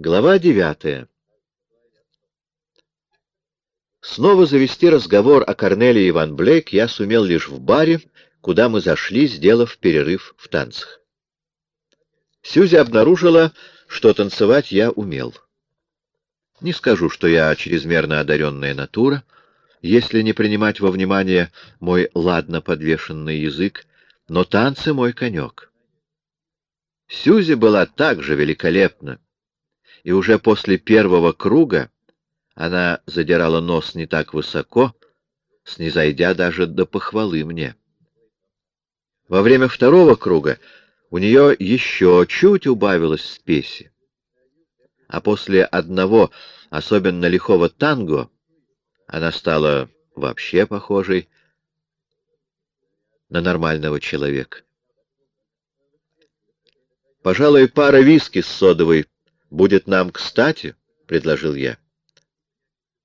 Глава девятая. Снова завести разговор о Корнелии Ван Блейк я сумел лишь в баре, куда мы зашли, сделав перерыв в танцах. Сюзи обнаружила, что танцевать я умел. Не скажу, что я чрезмерно одаренная натура, если не принимать во внимание мой ладно подвешенный язык, но танцы — мой конек. Сюзи была так же великолепна, и уже после первого круга она задирала нос не так высоко, снизойдя даже до похвалы мне. Во время второго круга у нее еще чуть убавилось спеси, а после одного особенно лихого танго она стала вообще похожей на нормального человека. Пожалуй, пара виски с содовой будет нам кстати, — предложил я.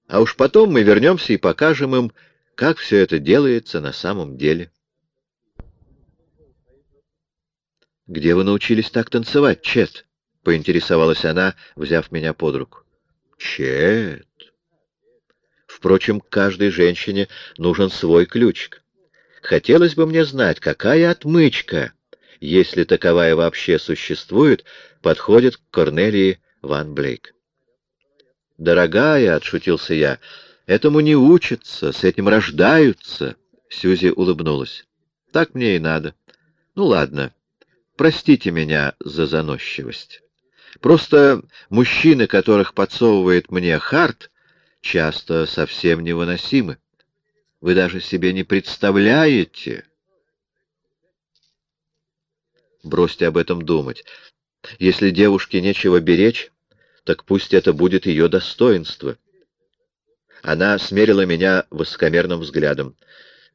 А уж потом мы вернемся и покажем им, как все это делается на самом деле. «Где вы научились так танцевать, Чет?» — поинтересовалась она, взяв меня под руку. «Чет!» Впрочем, каждой женщине нужен свой ключик. Хотелось бы мне знать, какая отмычка, если таковая вообще существует, подходит к Корнелии Ван Блейк. «Дорогая», — отшутился я, — «этому не учатся, с этим рождаются». Сюзи улыбнулась. «Так мне и надо. Ну ладно, простите меня за заносчивость. Просто мужчины, которых подсовывает мне Харт, часто совсем невыносимы. Вы даже себе не представляете...» Бросьте об этом думать. Если девушке нечего беречь, так пусть это будет ее достоинство. Она смерила меня высокомерным взглядом.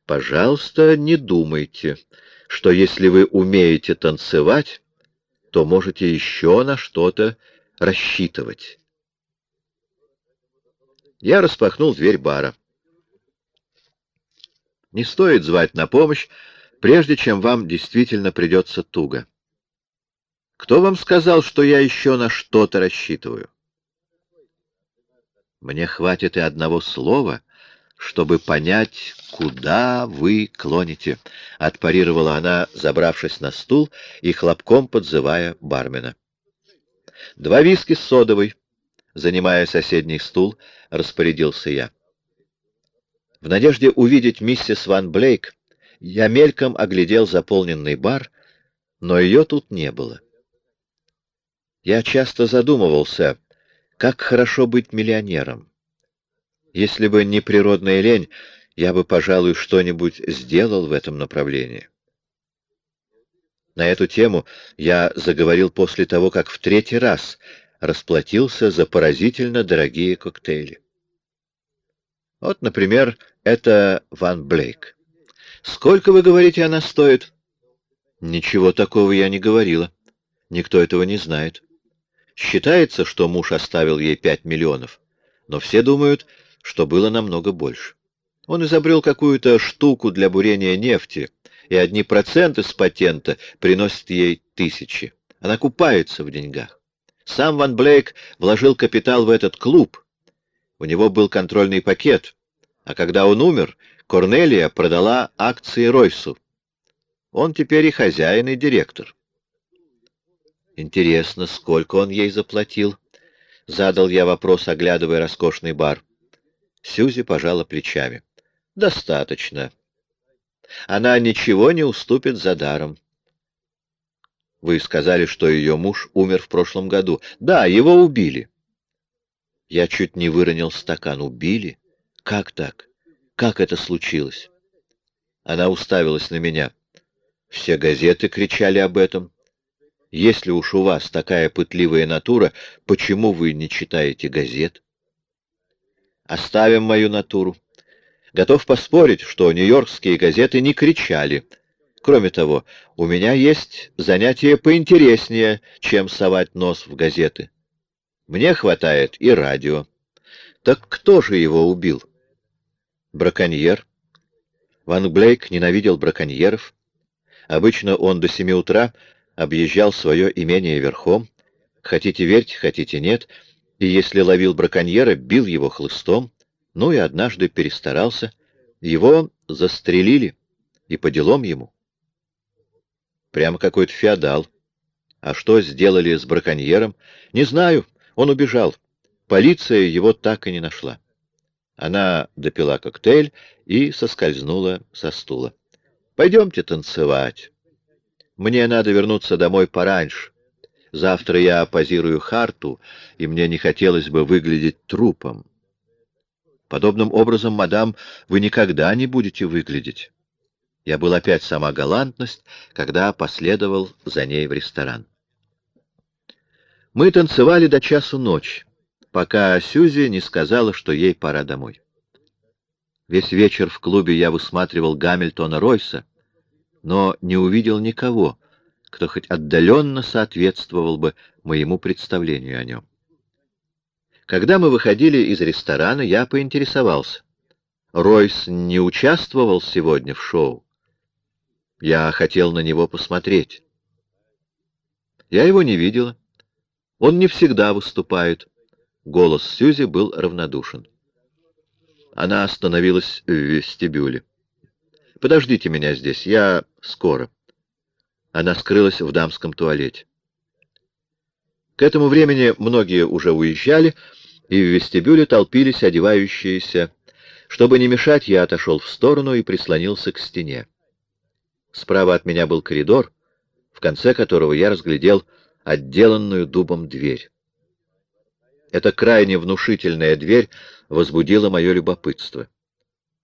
«Пожалуйста, не думайте, что если вы умеете танцевать, то можете еще на что-то рассчитывать». Я распахнул дверь бара. Не стоит звать на помощь, прежде чем вам действительно придется туго. Кто вам сказал, что я еще на что-то рассчитываю? Мне хватит и одного слова, чтобы понять, куда вы клоните, — отпарировала она, забравшись на стул и хлопком подзывая бармена. Два виски с содовой, занимая соседний стул, распорядился я. В надежде увидеть миссис Ван Блейк, я мельком оглядел заполненный бар, но ее тут не было. Я часто задумывался, как хорошо быть миллионером. Если бы не природная лень, я бы, пожалуй, что-нибудь сделал в этом направлении. На эту тему я заговорил после того, как в третий раз расплатился за поразительно дорогие коктейли. Вот, например, это Ван Блейк. Сколько, вы говорите, она стоит? Ничего такого я не говорила. Никто этого не знает. Считается, что муж оставил ей пять миллионов, но все думают, что было намного больше. Он изобрел какую-то штуку для бурения нефти, и одни проценты с патента приносят ей тысячи. Она купается в деньгах. Сам Ван Блейк вложил капитал в этот клуб. У него был контрольный пакет, а когда он умер, Корнелия продала акции Ройсу. Он теперь и хозяин, и директор. Интересно, сколько он ей заплатил? Задал я вопрос, оглядывая роскошный бар. Сюзи пожала плечами. Достаточно. Она ничего не уступит за даром. Вы сказали, что ее муж умер в прошлом году. Да, его убили. Я чуть не выронил стакан. Убили? Как так? Как это случилось? Она уставилась на меня. Все газеты кричали об этом. Если уж у вас такая пытливая натура, почему вы не читаете газет? Оставим мою натуру. Готов поспорить, что нью-йоркские газеты не кричали. Кроме того, у меня есть занятие поинтереснее, чем совать нос в газеты. Мне хватает и радио. Так кто же его убил? Браконьер. Ван Блейк ненавидел браконьеров. Обычно он до семи утра объезжал свое имение верхом, Хотите верьте, хотите нет, и если ловил браконьера, бил его хлыстом, ну и однажды перестарался, его застрелили, и по делам ему. Прямо какой-то феодал. А что сделали с браконьером? Не знаю, он убежал. Полиция его так и не нашла. Она допила коктейль и соскользнула со стула. «Пойдемте танцевать. Мне надо вернуться домой пораньше. Завтра я позирую Харту, и мне не хотелось бы выглядеть трупом. Подобным образом, мадам, вы никогда не будете выглядеть». Я был опять сама галантность, когда последовал за ней в ресторан. Мы танцевали до часу ночи пока Сюзи не сказала, что ей пора домой. Весь вечер в клубе я высматривал Гамильтона Ройса, но не увидел никого, кто хоть отдаленно соответствовал бы моему представлению о нем. Когда мы выходили из ресторана, я поинтересовался. Ройс не участвовал сегодня в шоу. Я хотел на него посмотреть. Я его не видела. Он не всегда выступает. Голос Сьюзи был равнодушен. Она остановилась в вестибюле. «Подождите меня здесь, я скоро». Она скрылась в дамском туалете. К этому времени многие уже уезжали, и в вестибюле толпились одевающиеся. Чтобы не мешать, я отошел в сторону и прислонился к стене. Справа от меня был коридор, в конце которого я разглядел отделанную дубом дверь. Эта крайне внушительная дверь возбудила мое любопытство.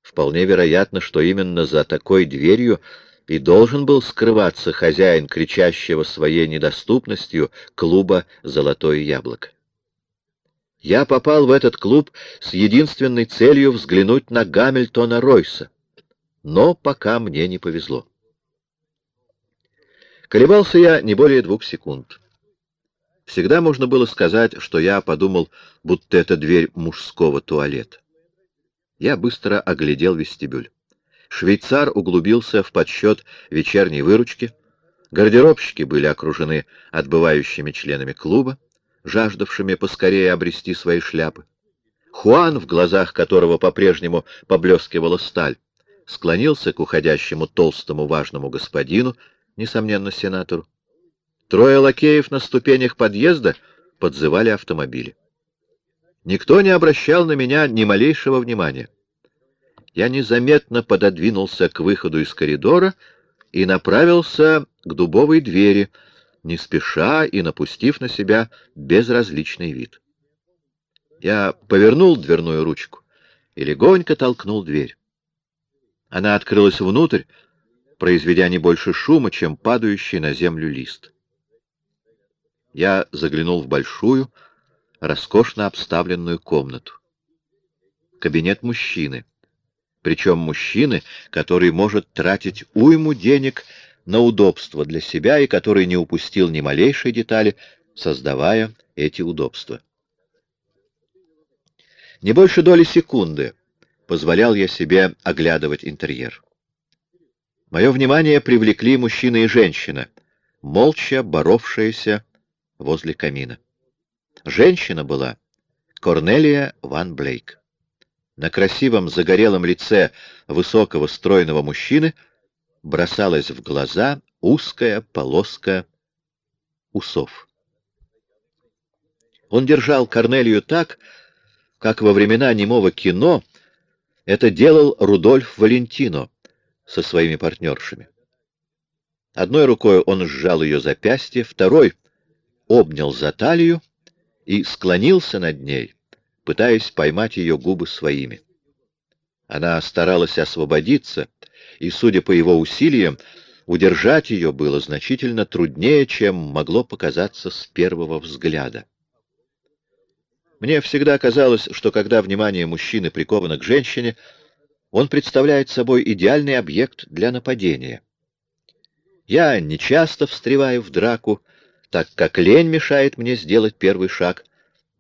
Вполне вероятно, что именно за такой дверью и должен был скрываться хозяин, кричащего своей недоступностью клуба «Золотое яблоко». Я попал в этот клуб с единственной целью взглянуть на Гамильтона Ройса, но пока мне не повезло. Колебался я не более двух секунд. Всегда можно было сказать, что я подумал, будто это дверь мужского туалета. Я быстро оглядел вестибюль. Швейцар углубился в подсчет вечерней выручки. Гардеробщики были окружены отбывающими членами клуба, жаждавшими поскорее обрести свои шляпы. Хуан, в глазах которого по-прежнему поблескивала сталь, склонился к уходящему толстому важному господину, несомненно, сенатору. Трое лакеев на ступенях подъезда подзывали автомобили. Никто не обращал на меня ни малейшего внимания. Я незаметно пододвинулся к выходу из коридора и направился к дубовой двери, не спеша и напустив на себя безразличный вид. Я повернул дверную ручку и легонько толкнул дверь. Она открылась внутрь, произведя не больше шума, чем падающий на землю лист. Я заглянул в большую, роскошно обставленную комнату. Кабинет мужчины. Причем мужчины, который может тратить уйму денег на удобства для себя и который не упустил ни малейшей детали, создавая эти удобства. Не больше доли секунды позволял я себе оглядывать интерьер. Мое внимание привлекли мужчина и женщина, молча боровшиеся возле камина. Женщина была Корнелия Ван Блейк. На красивом загорелом лице высокого стройного мужчины бросалась в глаза узкая полоска усов. Он держал Корнелию так, как во времена немого кино это делал Рудольф Валентино со своими партнершами. Одной рукой он сжал ее запястье, второй обнял за талию и склонился над ней, пытаясь поймать ее губы своими. Она старалась освободиться, и, судя по его усилиям, удержать ее было значительно труднее, чем могло показаться с первого взгляда. Мне всегда казалось, что когда внимание мужчины приковано к женщине, он представляет собой идеальный объект для нападения. Я нечасто встреваю в драку, так как лень мешает мне сделать первый шаг.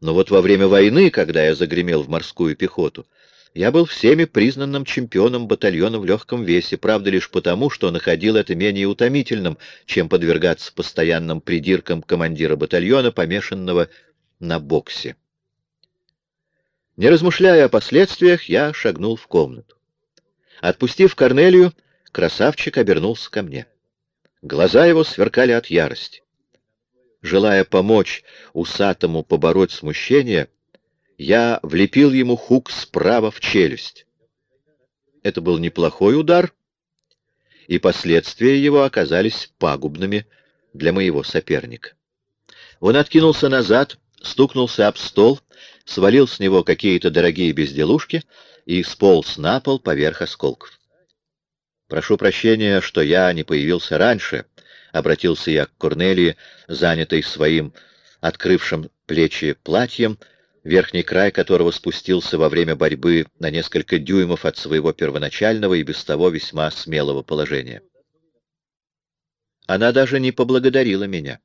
Но вот во время войны, когда я загремел в морскую пехоту, Я был всеми признанным чемпионом батальона в легком весе, правда лишь потому, что находил это менее утомительным, чем подвергаться постоянным придиркам командира батальона, помешанного на боксе. Не размышляя о последствиях, я шагнул в комнату. Отпустив Корнелию, красавчик обернулся ко мне. Глаза его сверкали от ярости. Желая помочь усатому побороть смущение, я влепил ему хук справа в челюсть. Это был неплохой удар, и последствия его оказались пагубными для моего соперника. Он откинулся назад, стукнулся об стол, свалил с него какие-то дорогие безделушки и сполз на пол поверх осколков. «Прошу прощения, что я не появился раньше», — обратился я к Корнелии, занятой своим открывшим плечи платьем, верхний край которого спустился во время борьбы на несколько дюймов от своего первоначального и без того весьма смелого положения. Она даже не поблагодарила меня.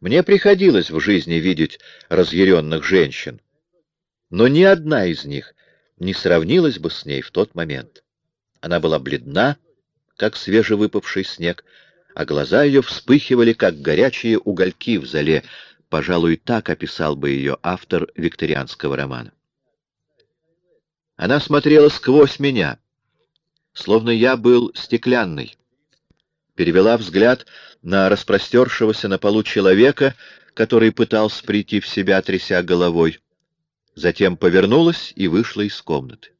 Мне приходилось в жизни видеть разъяренных женщин, но ни одна из них не сравнилась бы с ней в тот момент. Она была бледна, как свежевыпавший снег, а глаза ее вспыхивали, как горячие угольки в зале. Пожалуй, так описал бы ее автор викторианского романа. Она смотрела сквозь меня, словно я был стеклянный. Перевела взгляд на распростершегося на полу человека, который пытался прийти в себя, тряся головой. Затем повернулась и вышла из комнаты.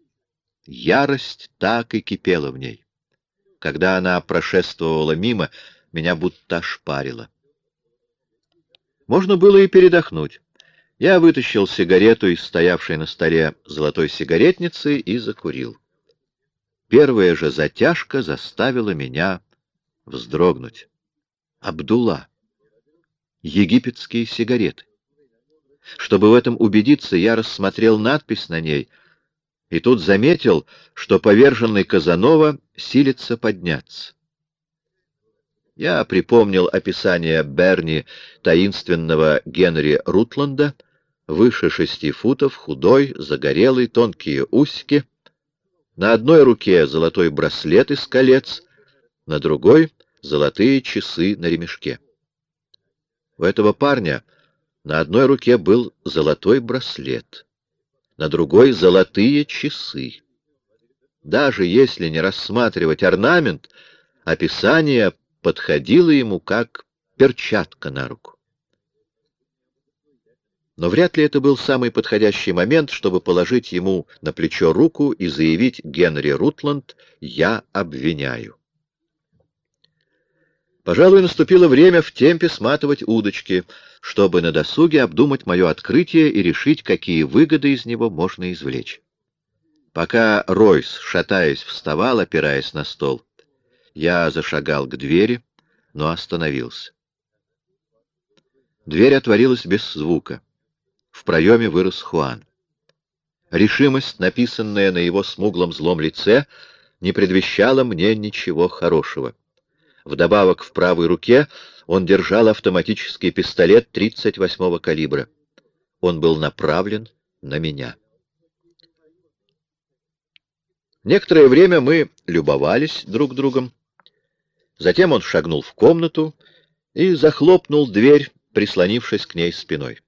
Ярость так и кипела в ней. Когда она прошествовала мимо, меня будто ошпарило. Можно было и передохнуть. Я вытащил сигарету из стоявшей на столе золотой сигаретницы и закурил. Первая же затяжка заставила меня вздрогнуть. Абдулла. Египетские сигареты. Чтобы в этом убедиться, я рассмотрел надпись на ней и тут заметил, что поверженный Казанова силится подняться. Я припомнил описание Берни таинственного Генри Рутланда, выше шести футов, худой, загорелый, тонкие усики, на одной руке золотой браслет из колец, на другой — золотые часы на ремешке. У этого парня на одной руке был золотой браслет, на другой — золотые часы. Даже если не рассматривать орнамент, описание подходило ему как перчатка на руку. Но вряд ли это был самый подходящий момент, чтобы положить ему на плечо руку и заявить Генри Рутланд «Я обвиняю». Пожалуй, наступило время в темпе сматывать удочки, чтобы на досуге обдумать мое открытие и решить, какие выгоды из него можно извлечь. Пока Ройс, шатаясь, вставал, опираясь на стол, я зашагал к двери, но остановился. Дверь отворилась без звука. В проеме вырос Хуан. Решимость, написанная на его смуглом злом лице, не предвещала мне ничего хорошего. Вдобавок в правой руке он держал автоматический пистолет 38-го калибра. Он был направлен на меня. Некоторое время мы любовались друг другом. Затем он шагнул в комнату и захлопнул дверь, прислонившись к ней спиной.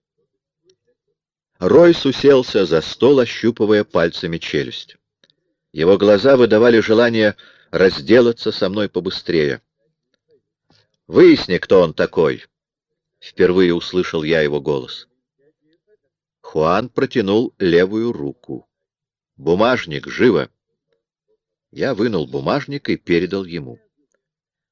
Ройс уселся за стол, ощупывая пальцами челюсть. Его глаза выдавали желание разделаться со мной побыстрее. Выясни, кто он такой. Впервые услышал я его голос. Хуан протянул левую руку. Бумажник, живо! Я вынул бумажник и передал ему.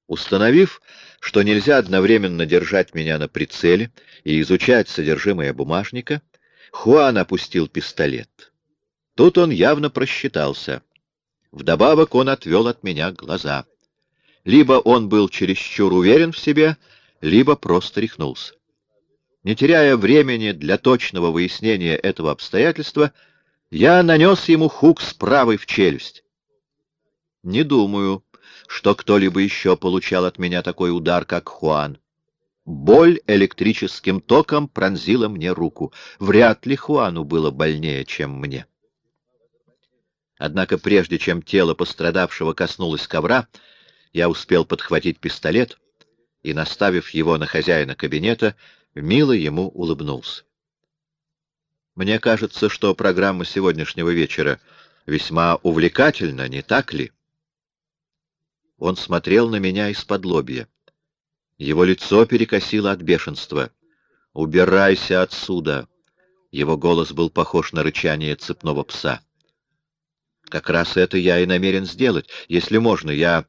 Установив, что нельзя одновременно держать меня на прицеле и изучать содержимое бумажника, Хуан опустил пистолет. Тут он явно просчитался. Вдобавок он отвел от меня глаза. Либо он был чересчур уверен в себе, либо просто рехнулся. Не теряя времени для точного выяснения этого обстоятельства, я нанес ему хук с правой в челюсть. Не думаю, что кто-либо еще получал от меня такой удар, как Хуан. Боль электрическим током пронзила мне руку. Вряд ли Хуану было больнее, чем мне. Однако прежде чем тело пострадавшего коснулось ковра, я успел подхватить пистолет и, наставив его на хозяина кабинета, мило ему улыбнулся. Мне кажется, что программа сегодняшнего вечера весьма увлекательна, не так ли? Он смотрел на меня из-под лобья. Его лицо перекосило от бешенства. «Убирайся отсюда!» Его голос был похож на рычание цепного пса. «Как раз это я и намерен сделать. Если можно, я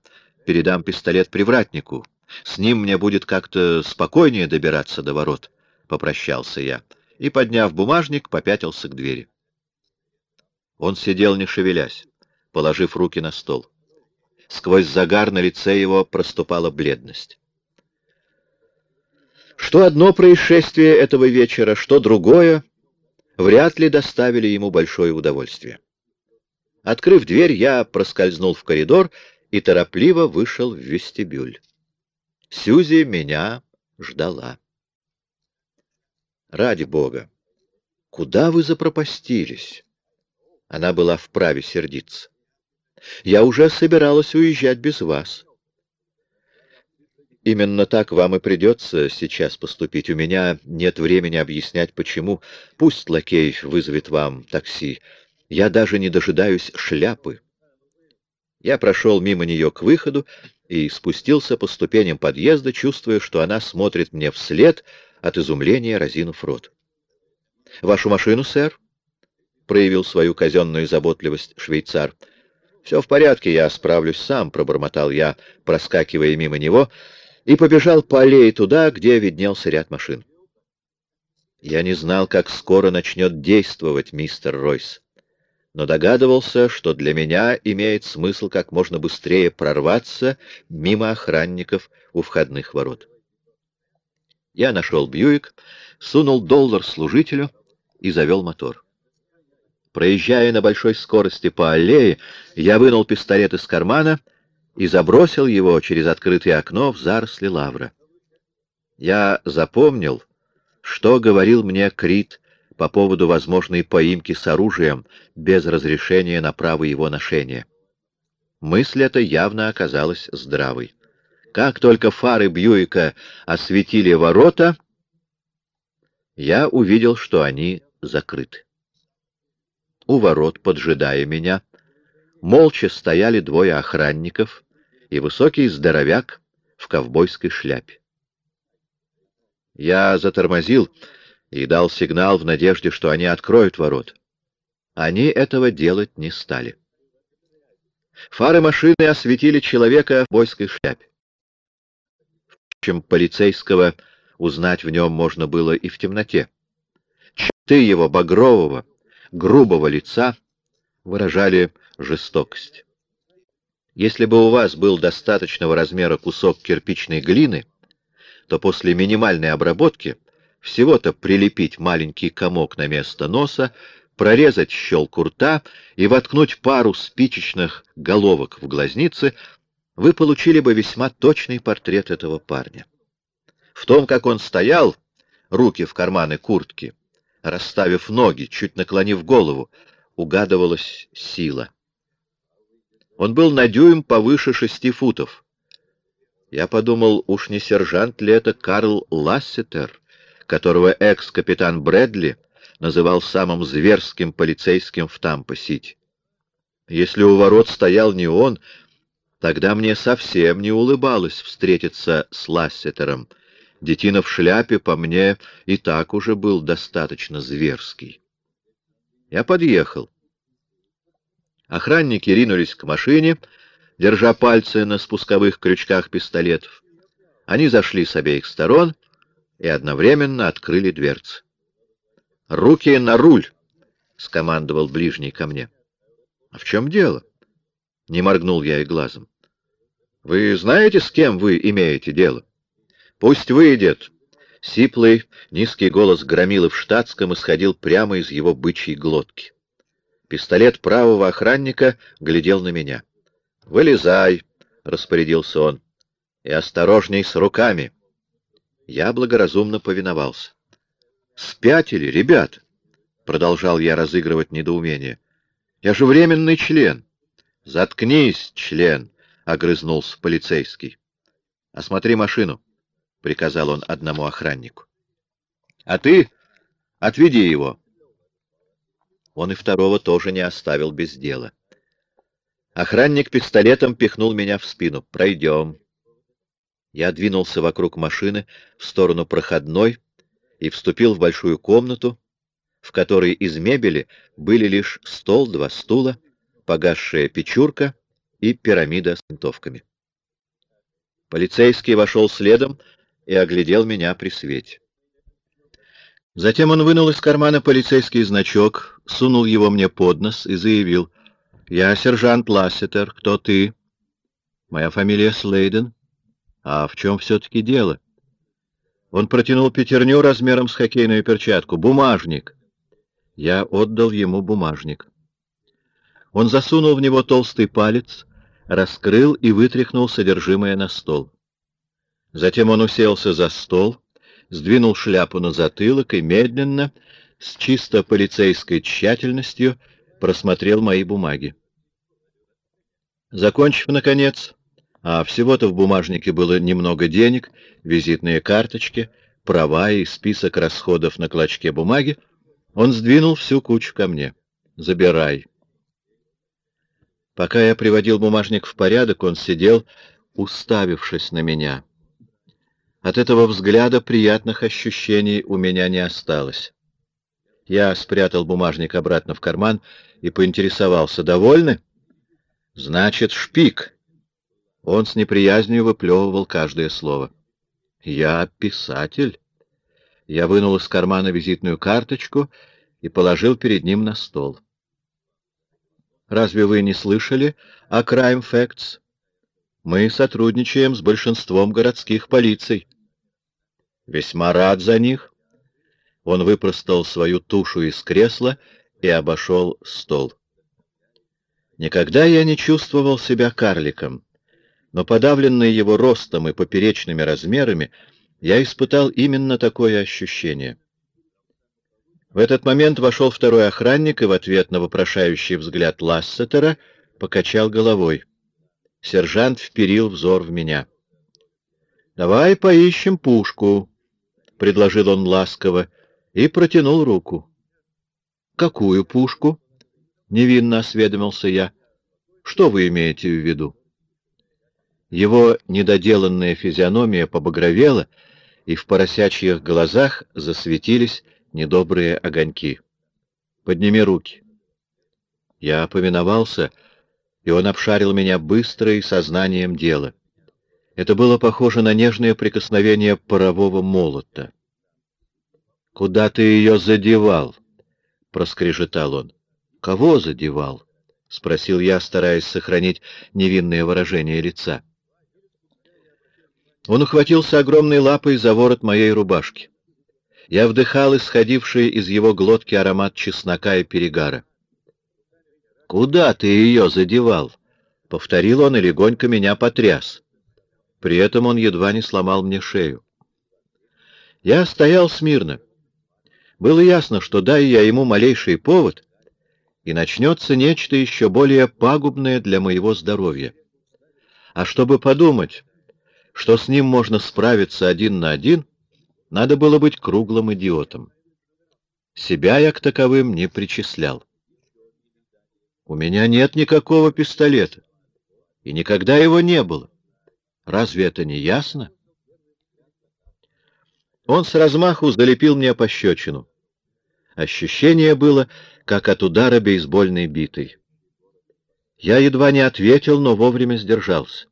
передам пистолет привратнику. С ним мне будет как-то спокойнее добираться до ворот», — попрощался я. И, подняв бумажник, попятился к двери. Он сидел, не шевелясь, положив руки на стол. Сквозь загар на лице его проступала бледность. Что одно происшествие этого вечера, что другое, вряд ли доставили ему большое удовольствие. Открыв дверь, я проскользнул в коридор и торопливо вышел в вестибюль. Сюзи меня ждала. Ради бога! Куда вы запропастились? Она была вправе сердиться. Я уже собиралась уезжать без вас. Именно так вам и придется сейчас поступить. У меня нет времени объяснять, почему. Пусть лакей вызовет вам такси. Я даже не дожидаюсь шляпы. Я прошел мимо нее к выходу и спустился по ступеням подъезда, чувствуя, что она смотрит мне вслед, от изумления разинув рот. — Вашу машину, сэр? — проявил свою казенную заботливость швейцар. — Все в порядке, я справлюсь сам, — пробормотал я, проскакивая мимо него, и побежал по аллее туда, где виднелся ряд машин. Я не знал, как скоро начнет действовать мистер Ройс, но догадывался, что для меня имеет смысл как можно быстрее прорваться мимо охранников у входных ворот. Я нашел Бьюик, сунул доллар служителю и завел мотор. Проезжая на большой скорости по аллее, я вынул пистолет из кармана и забросил его через открытое окно в заросли лавра. Я запомнил, что говорил мне Крит по поводу возможной поимки с оружием без разрешения на право его ношения. Мысль эта явно оказалась здравой. Как только фары Бьюика осветили ворота, я увидел, что они закрыты. У ворот, поджидая меня, молча стояли двое охранников и высокий здоровяк в ковбойской шляпе. Я затормозил и дал сигнал в надежде, что они откроют ворот. Они этого делать не стали. Фары машины осветили человека в бойской шляпе чем полицейского узнать в нем можно было и в темноте. Черты его багрового, грубого лица выражали жестокость. Если бы у вас был достаточного размера кусок кирпичной глины, то после минимальной обработки всего-то прилепить маленький комок на место носа, прорезать щелку рта и воткнуть пару спичечных головок в глазницы, вы получили бы весьма точный портрет этого парня. В том, как он стоял, руки в карманы куртки, расставив ноги, чуть наклонив голову, угадывалась сила. Он был на дюйм повыше шести футов. Я подумал, уж не сержант ли это Карл Лассетер, которого экс-капитан Брэдли называл самым зверским полицейским в Тампо-Сити. Если у ворот стоял не он, Тогда мне совсем не улыбалось встретиться с Лассетером. Детина в шляпе по мне и так уже был достаточно зверский. Я подъехал. Охранники ринулись к машине, держа пальцы на спусковых крючках пистолетов. Они зашли с обеих сторон и одновременно открыли дверцы. «Руки на руль!» — скомандовал ближний ко мне. «А в чем дело?» Не моргнул я и глазом. Вы знаете, с кем вы имеете дело? Пусть выйдет. Сиплый, низкий голос громилы в штатском исходил прямо из его бычьей глотки. Пистолет правого охранника глядел на меня. «Вылезай!» — распорядился он. «И осторожней с руками!» Я благоразумно повиновался. «Спятили, ребят!» — продолжал я разыгрывать недоумение. Я же временный член. Заткнись, член, — огрызнулся полицейский. Осмотри машину, — приказал он одному охраннику. А ты отведи его. Он и второго тоже не оставил без дела. Охранник пистолетом пихнул меня в спину. «Пройдем». Я двинулся вокруг машины в сторону проходной и вступил в большую комнату, в которой из мебели были лишь стол, два стула, погасшая печурка и пирамида с винтовками. Полицейский вошел следом и оглядел меня при свете. Затем он вынул из кармана полицейский значок, сунул его мне под нос и заявил, «Я сержант Лассетер. Кто ты?» «Моя фамилия Слейден. А в чем все-таки дело?» Он протянул пятерню размером с хоккейную перчатку. «Бумажник!» Я отдал ему бумажник. Он засунул в него толстый палец, раскрыл и вытряхнул содержимое на стол. Затем он уселся за стол, сдвинул шляпу на затылок и медленно, с чисто полицейской тщательностью, просмотрел мои бумаги. Закончив, наконец, а всего-то в бумажнике было немного денег, визитные карточки, права и список расходов на клочке бумаги, он сдвинул всю кучу ко мне. «Забирай». Пока я приводил бумажник в порядок, он сидел, уставившись на меня. От этого взгляда приятных ощущений у меня не осталось. Я спрятал бумажник обратно в карман и поинтересовался. «Довольны?» «Значит, шпик». Он с неприязнью выплевывал каждое слово. «Я писатель». Я вынул из кармана визитную карточку и положил перед ним на стол. «Разве вы не слышали о Crime Facts?» Мы сотрудничаем с большинством городских полиций. Весьма рад за них. Он выпростал свою тушу из кресла и обошел стол. Никогда я не чувствовал себя карликом, но подавленный его ростом и поперечными размерами, я испытал именно такое ощущение. В этот момент вошел второй охранник и в ответ на вопрошающий взгляд Лассетера покачал головой. Сержант вперил взор в меня. «Давай поищем пушку», — предложил он ласково и протянул руку. «Какую пушку?» — невинно осведомился я. «Что вы имеете в виду?» Его недоделанная физиономия побагровела, и в поросячьих глазах засветились недобрые огоньки. «Подними руки». Я повиновался, — и он обшарил меня быстро и сознанием дела. Это было похоже на нежное прикосновение парового молота. «Куда ты ее задевал?» — проскрежетал он. «Кого задевал?» — спросил я, стараясь сохранить невинное выражение лица. Он ухватился огромной лапой за ворот моей рубашки. Я вдыхал исходивший из его глотки аромат чеснока и перегара. «Куда ты ее задевал?» — повторил он и легонько меня потряс. При этом он едва не сломал мне шею. Я стоял смирно. Было ясно, что дай я ему малейший повод, и начнется нечто еще более пагубное для моего здоровья. А чтобы подумать, что с ним можно справиться один на один, надо было быть круглым идиотом. Себя я к таковым не причислял. У меня нет никакого пистолета. И никогда его не было. Разве это не ясно? Он с размаху залепил мне пощечину. Ощущение было, как от удара бейсбольной битой. Я едва не ответил, но вовремя сдержался.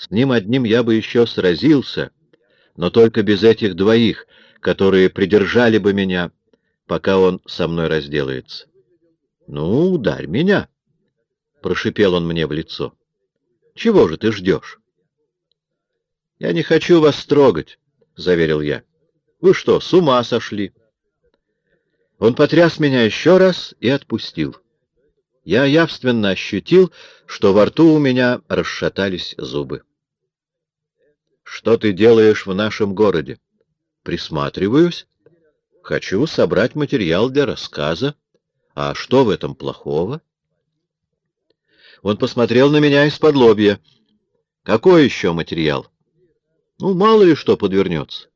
С ним одним я бы еще сразился, но только без этих двоих, которые придержали бы меня, пока он со мной разделается. «Ну, ударь меня!» — прошипел он мне в лицо. «Чего же ты ждешь?» «Я не хочу вас трогать», — заверил я. «Вы что, с ума сошли?» Он потряс меня еще раз и отпустил. Я явственно ощутил, что во рту у меня расшатались зубы. «Что ты делаешь в нашем городе?» «Присматриваюсь. Хочу собрать материал для рассказа. А что в этом плохого? Он посмотрел на меня из-под лобья. Какой еще материал? Ну, мало ли что подвернется.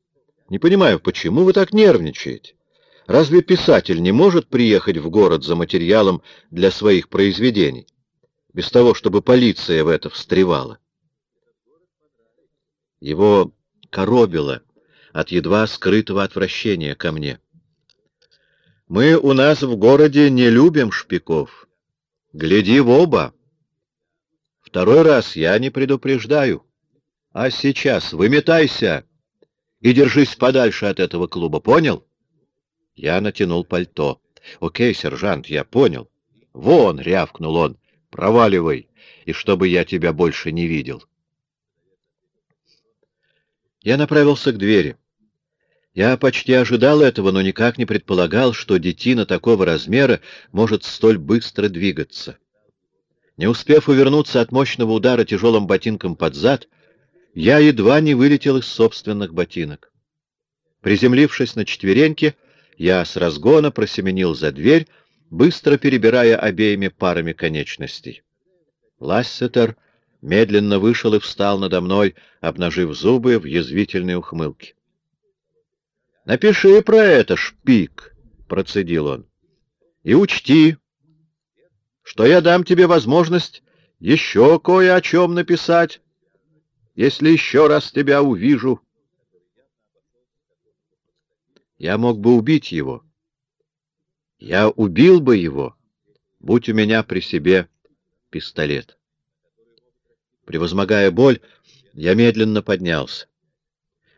Не понимаю, почему вы так нервничаете? Разве писатель не может приехать в город за материалом для своих произведений, без того, чтобы полиция в это встревала? Его коробило от едва скрытого отвращения ко мне. Мы у нас в городе не любим шпиков. Гляди в оба. Второй раз я не предупреждаю. А сейчас выметайся и держись подальше от этого клуба, понял? Я натянул пальто. Окей, сержант, я понял. Вон, рявкнул он, проваливай, и чтобы я тебя больше не видел. Я направился к двери. Я почти ожидал этого, но никак не предполагал, что детина такого размера может столь быстро двигаться. Не успев увернуться от мощного удара тяжелым ботинком под зад, я едва не вылетел из собственных ботинок. Приземлившись на четвереньки, я с разгона просеменил за дверь, быстро перебирая обеими парами конечностей. Лассетер медленно вышел и встал надо мной, обнажив зубы в язвительной ухмылке. — Напиши про это, шпик, — процедил он, — и учти, что я дам тебе возможность еще кое о чем написать, если еще раз тебя увижу. Я мог бы убить его. Я убил бы его, будь у меня при себе пистолет. Превозмогая боль, я медленно поднялся.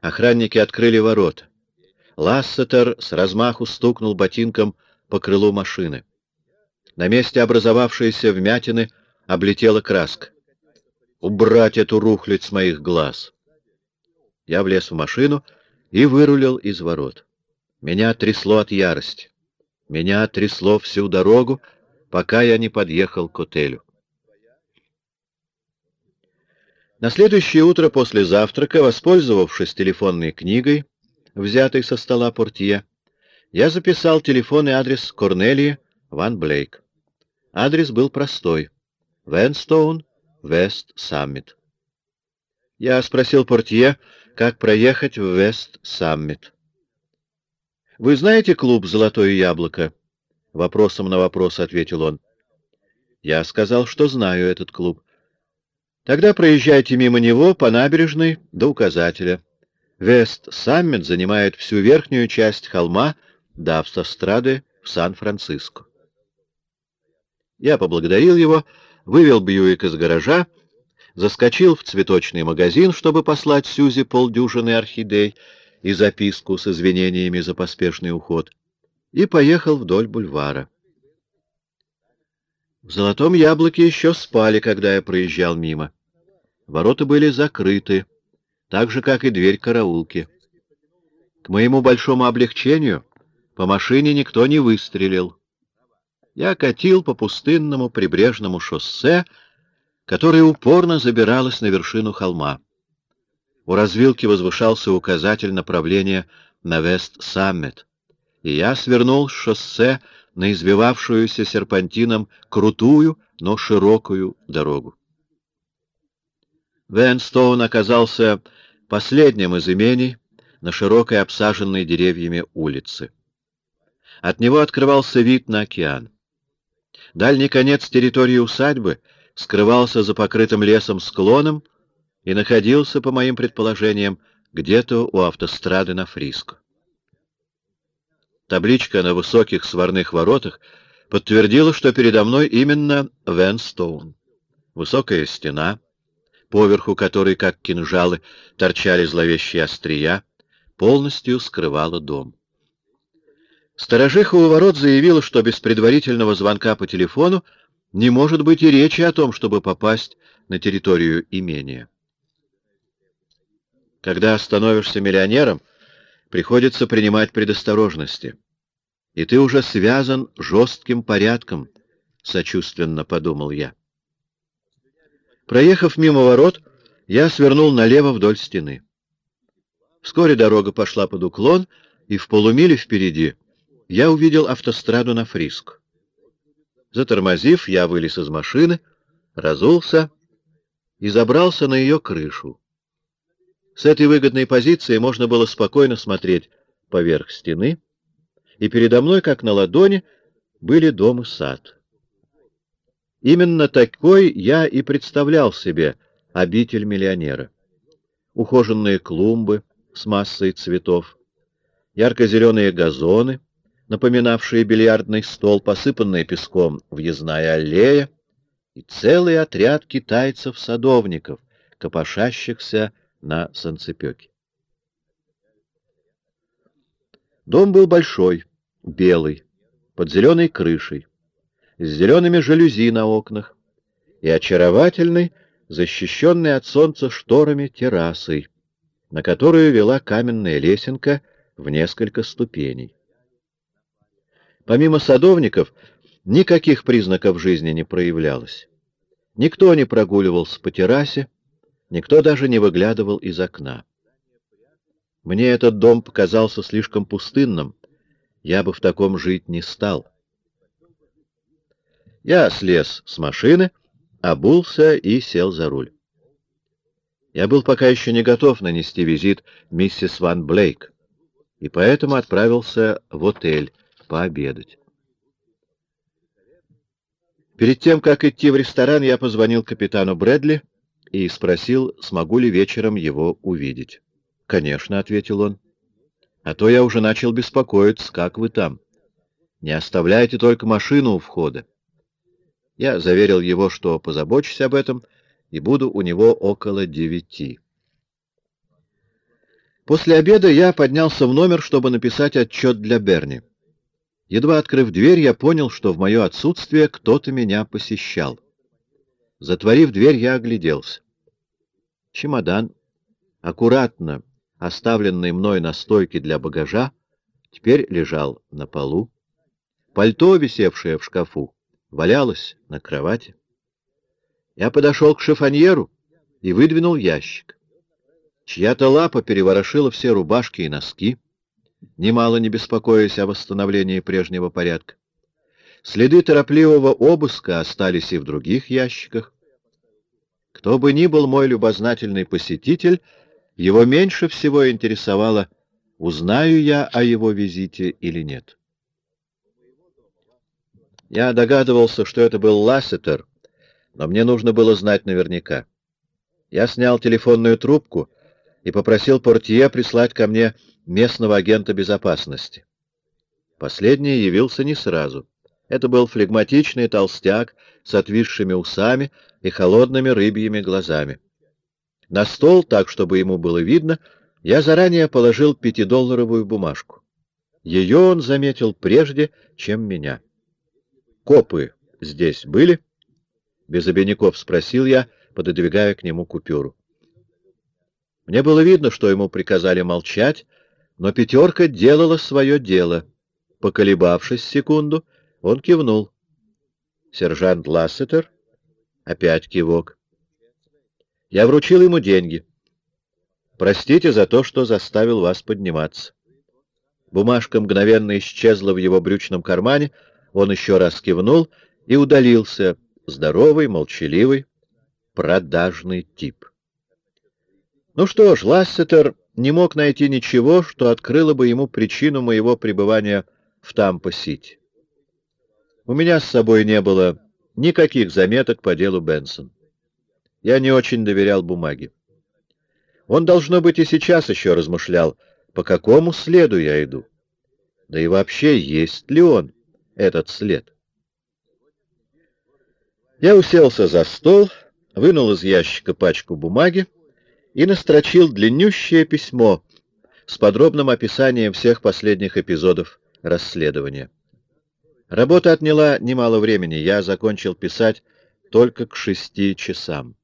Охранники открыли ворота. Лассетер с размаху стукнул ботинком по крылу машины. На месте образовавшейся вмятины облетела краска. «Убрать эту рухлядь с моих глаз!» Я влез в машину и вырулил из ворот. Меня трясло от ярости. Меня трясло всю дорогу, пока я не подъехал к отелю. На следующее утро после завтрака, воспользовавшись телефонной книгой, взятой со стола портье, я записал телефон и адрес Корнелии Ван Блейк. Адрес был простой — Венстоун, Вест Саммит. Я спросил портье, как проехать в Вест Саммит. «Вы знаете клуб «Золотое яблоко»?» Вопросом на вопрос ответил он. Я сказал, что знаю этот клуб. Тогда проезжайте мимо него по набережной до указателя. Вест-Саммит занимает всю верхнюю часть холма до автострады в Сан-Франциско. Я поблагодарил его, вывел Бьюик из гаража, заскочил в цветочный магазин, чтобы послать Сюзи полдюжины орхидей и записку с извинениями за поспешный уход, и поехал вдоль бульвара. В золотом яблоке еще спали, когда я проезжал мимо. Ворота были закрыты, так же, как и дверь караулки. К моему большому облегчению по машине никто не выстрелил. Я катил по пустынному прибрежному шоссе, которое упорно забиралось на вершину холма. У развилки возвышался указатель направления на Вест-Саммит, и я свернул с шоссе на извивавшуюся серпантином крутую, но широкую дорогу. Венстоун оказался последним из имений на широкой обсаженной деревьями улице. От него открывался вид на океан. Дальний конец территории усадьбы скрывался за покрытым лесом склоном и находился, по моим предположениям, где-то у автострады на Фриско. Табличка на высоких сварных воротах подтвердила, что передо мной именно Венстоун. Высокая стена — поверху которой, как кинжалы, торчали зловещие острия, полностью скрывала дом. Сторожиха у ворот заявила, что без предварительного звонка по телефону не может быть и речи о том, чтобы попасть на территорию имения. Когда становишься миллионером, приходится принимать предосторожности. И ты уже связан жестким порядком, — сочувственно подумал я. Проехав мимо ворот, я свернул налево вдоль стены. Вскоре дорога пошла под уклон, и в полумиле впереди я увидел автостраду на Фриск. Затормозив, я вылез из машины, разулся и забрался на ее крышу. С этой выгодной позиции можно было спокойно смотреть поверх стены, и передо мной, как на ладони, были дом и сад. Именно такой я и представлял себе обитель миллионера. Ухоженные клумбы с массой цветов, ярко-зеленые газоны, напоминавшие бильярдный стол, посыпанная песком въездная аллея, и целый отряд китайцев-садовников, копошащихся на санцепёке. Дом был большой, белый, под зеленой крышей, с зелеными жалюзи на окнах и очаровательной, защищенной от солнца шторами террасой, на которую вела каменная лесенка в несколько ступеней. Помимо садовников, никаких признаков жизни не проявлялось. Никто не прогуливался по террасе, никто даже не выглядывал из окна. Мне этот дом показался слишком пустынным, я бы в таком жить не стал. Я слез с машины, обулся и сел за руль. Я был пока еще не готов нанести визит миссис Ван Блейк, и поэтому отправился в отель пообедать. Перед тем, как идти в ресторан, я позвонил капитану Брэдли и спросил, смогу ли вечером его увидеть. «Конечно», — ответил он. «А то я уже начал беспокоиться, как вы там. Не оставляйте только машину у входа». Я заверил его, что позабочусь об этом и буду у него около девяти. После обеда я поднялся в номер, чтобы написать отчет для Берни. Едва открыв дверь, я понял, что в мое отсутствие кто-то меня посещал. Затворив дверь, я огляделся. Чемодан, аккуратно оставленный мной на стойке для багажа, теперь лежал на полу. Пальто, висевшее в шкафу, валялось на кровати. Я подошел к шифоньеру и выдвинул ящик. Чья-то лапа переворошила все рубашки и носки, немало не беспокоясь о восстановлении прежнего порядка. Следы торопливого обыска остались и в других ящиках. Кто бы ни был мой любознательный посетитель, его меньше всего интересовало, узнаю я о его визите или нет. Я догадывался, что это был Лассетер, но мне нужно было знать наверняка. Я снял телефонную трубку и попросил портье прислать ко мне местного агента безопасности. Последний явился не сразу. Это был флегматичный толстяк с отвисшими усами и холодными рыбьими глазами. На стол, так, чтобы ему было видно, я заранее положил пятидолларовую бумажку. Ее он заметил прежде, чем меня. «Копы здесь были?» Без обиняков спросил я, пододвигая к нему купюру. Мне было видно, что ему приказали молчать, но пятерка делала свое дело. Поколебавшись секунду, он кивнул. «Сержант Лассетер?» Опять кивок. Я вручил ему деньги. Простите за то, что заставил вас подниматься. Бумажка мгновенно исчезла в его брючном кармане, он еще раз кивнул и удалился, здоровый, молчаливый, продажный тип. Ну что ж, Лассетер не мог найти ничего, что открыло бы ему причину моего пребывания в Тампо-Сити. У меня с собой не было никаких заметок по делу Бенсон. Я не очень доверял бумаге. Он, должно быть, и сейчас еще размышлял, по какому следу я иду. Да и вообще, есть ли он, этот след? Я уселся за стол, вынул из ящика пачку бумаги и настрочил длиннющее письмо с подробным описанием всех последних эпизодов расследования. Работа отняла немало времени, я закончил писать только к шести часам.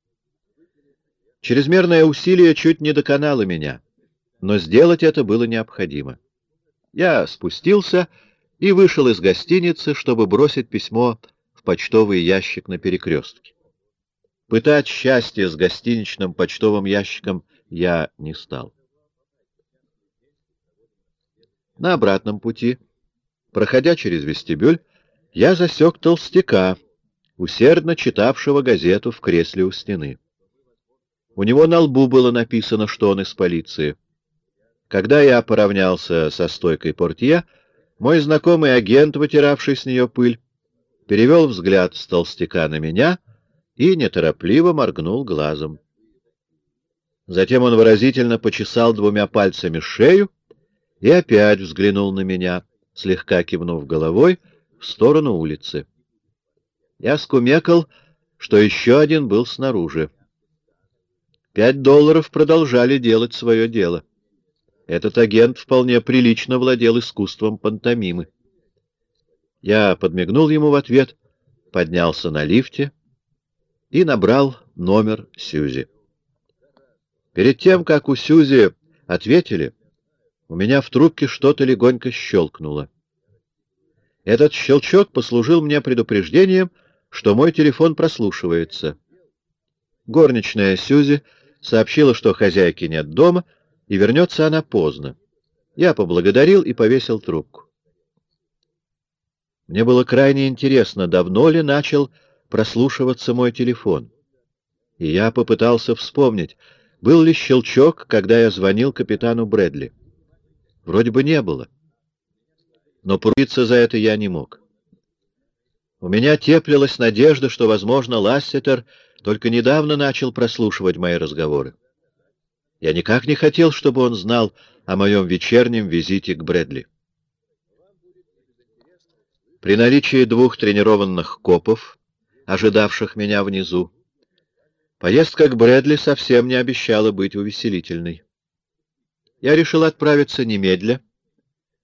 Чрезмерное усилие чуть не доконало меня, но сделать это было необходимо. Я спустился и вышел из гостиницы, чтобы бросить письмо в почтовый ящик на перекрестке. Пытать счастье с гостиничным почтовым ящиком я не стал. На обратном пути, проходя через вестибюль, я засек толстяка, усердно читавшего газету в кресле у стены. У него на лбу было написано, что он из полиции. Когда я поравнялся со стойкой портье, мой знакомый агент, вытиравший с нее пыль, перевел взгляд с толстяка на меня и неторопливо моргнул глазом. Затем он выразительно почесал двумя пальцами шею и опять взглянул на меня, слегка кивнув головой в сторону улицы. Я скумекал, что еще один был снаружи. Пять долларов продолжали делать свое дело. Этот агент вполне прилично владел искусством пантомимы. Я подмигнул ему в ответ, поднялся на лифте и набрал номер Сьюзи. Перед тем, как у Сьюзи ответили, у меня в трубке что-то легонько щелкнуло. Этот щелчок послужил мне предупреждением, что мой телефон прослушивается. Горничная Сьюзи сообщила, что хозяйки нет дома, и вернется она поздно. Я поблагодарил и повесил трубку. Мне было крайне интересно, давно ли начал прослушиваться мой телефон. И я попытался вспомнить, был ли щелчок, когда я звонил капитану Брэдли. Вроде бы не было. Но поручиться за это я не мог. У меня теплилась надежда, что, возможно, Лассетер только недавно начал прослушивать мои разговоры. Я никак не хотел, чтобы он знал о моем вечернем визите к Брэдли. При наличии двух тренированных копов, ожидавших меня внизу, поездка к Брэдли совсем не обещала быть увеселительной. Я решил отправиться немедля,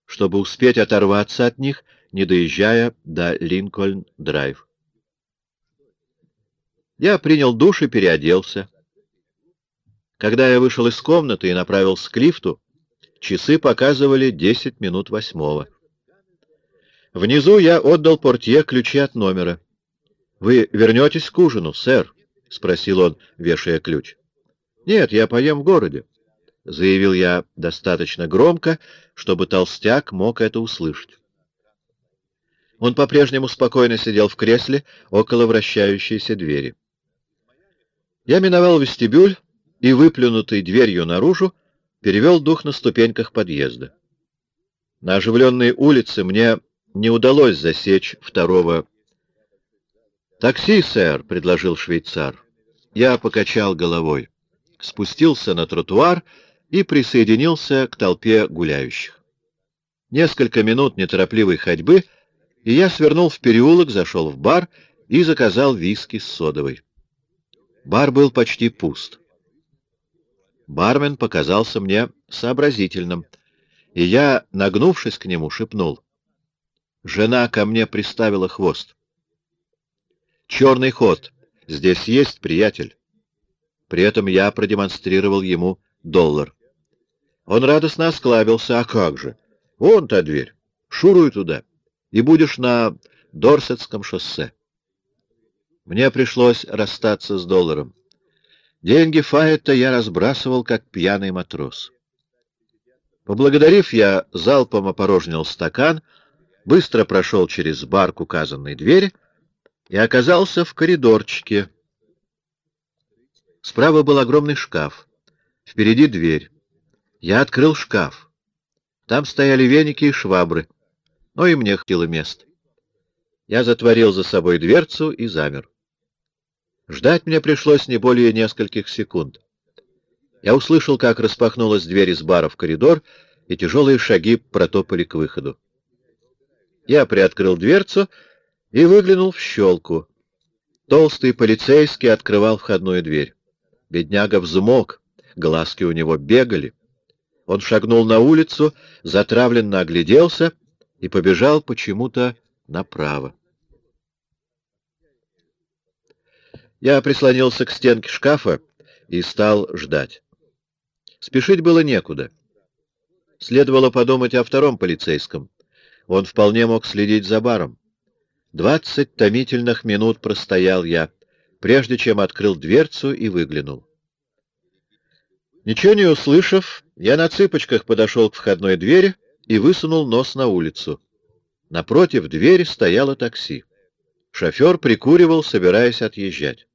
чтобы успеть оторваться от них, не доезжая до Линкольн-драйв. Я принял душ и переоделся. Когда я вышел из комнаты и направился к лифту, часы показывали десять минут восьмого. Внизу я отдал портье ключи от номера. — Вы вернетесь к ужину, сэр? — спросил он, вешая ключ. — Нет, я поем в городе, — заявил я достаточно громко, чтобы толстяк мог это услышать. Он по-прежнему спокойно сидел в кресле около вращающейся двери. Я миновал вестибюль и, выплюнутой дверью наружу, перевел дух на ступеньках подъезда. На оживленной улице мне не удалось засечь второго. «Такси, сэр», — предложил швейцар. Я покачал головой, спустился на тротуар и присоединился к толпе гуляющих. Несколько минут неторопливой ходьбы, и я свернул в переулок, зашел в бар и заказал виски с содовой. Бар был почти пуст. Бармен показался мне сообразительным, и я, нагнувшись к нему, шепнул. Жена ко мне приставила хвост. «Черный ход. Здесь есть, приятель?» При этом я продемонстрировал ему доллар. Он радостно осклабился. «А как же? Вон та дверь. Шуруй туда, и будешь на Дорсетском шоссе». Мне пришлось расстаться с долларом. Деньги Фаэта я разбрасывал, как пьяный матрос. Поблагодарив, я залпом опорожнил стакан, быстро прошел через бар к указанной двери и оказался в коридорчике. Справа был огромный шкаф, впереди дверь. Я открыл шкаф. Там стояли веники и швабры, но и мне хватило места. Я затворил за собой дверцу и замер. Ждать мне пришлось не более нескольких секунд. Я услышал, как распахнулась дверь из бара в коридор, и тяжелые шаги протопали к выходу. Я приоткрыл дверцу и выглянул в щелку. Толстый полицейский открывал входную дверь. Бедняга взмок, глазки у него бегали. Он шагнул на улицу, затравленно огляделся и побежал почему-то направо. Я прислонился к стенке шкафа и стал ждать. Спешить было некуда. Следовало подумать о втором полицейском. Он вполне мог следить за баром. Двадцать томительных минут простоял я, прежде чем открыл дверцу и выглянул. Ничего не услышав, я на цыпочках подошел к входной двери и высунул нос на улицу. Напротив двери стояло такси. Шофер прикуривал, собираясь отъезжать.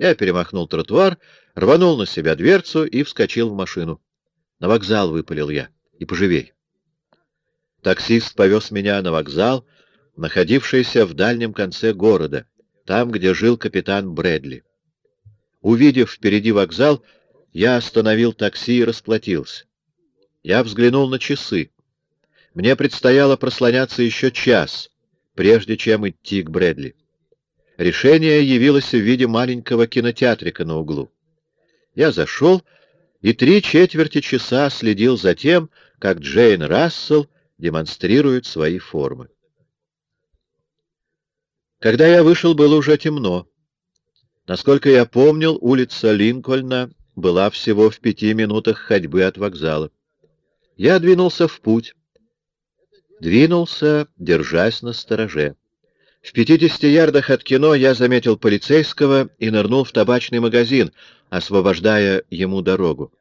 Я перемахнул тротуар, рванул на себя дверцу и вскочил в машину. На вокзал выпалил я. И поживей. Таксист повез меня на вокзал, находившийся в дальнем конце города, там, где жил капитан Брэдли. Увидев впереди вокзал, я остановил такси и расплатился. Я взглянул на часы. Мне предстояло прослоняться еще час, прежде чем идти к Брэдли. Решение явилось в виде маленького кинотеатрика на углу. Я зашел и три четверти часа следил за тем, как Джейн Рассел демонстрирует свои формы. Когда я вышел, было уже темно. Насколько я помнил, улица Линкольна была всего в пяти минутах ходьбы от вокзала. Я двинулся в путь. Двинулся, держась на стороже. В пятидесяти ярдах от кино я заметил полицейского и нырнул в табачный магазин, освобождая ему дорогу.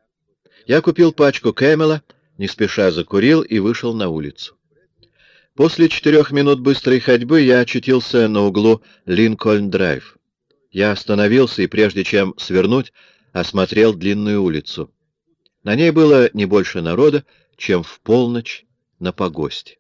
Я купил пачку Кэмела, не спеша закурил и вышел на улицу. После четырех минут быстрой ходьбы я очутился на углу Линкольн-драйв. Я остановился и, прежде чем свернуть, осмотрел длинную улицу. На ней было не больше народа, чем в полночь на погосте.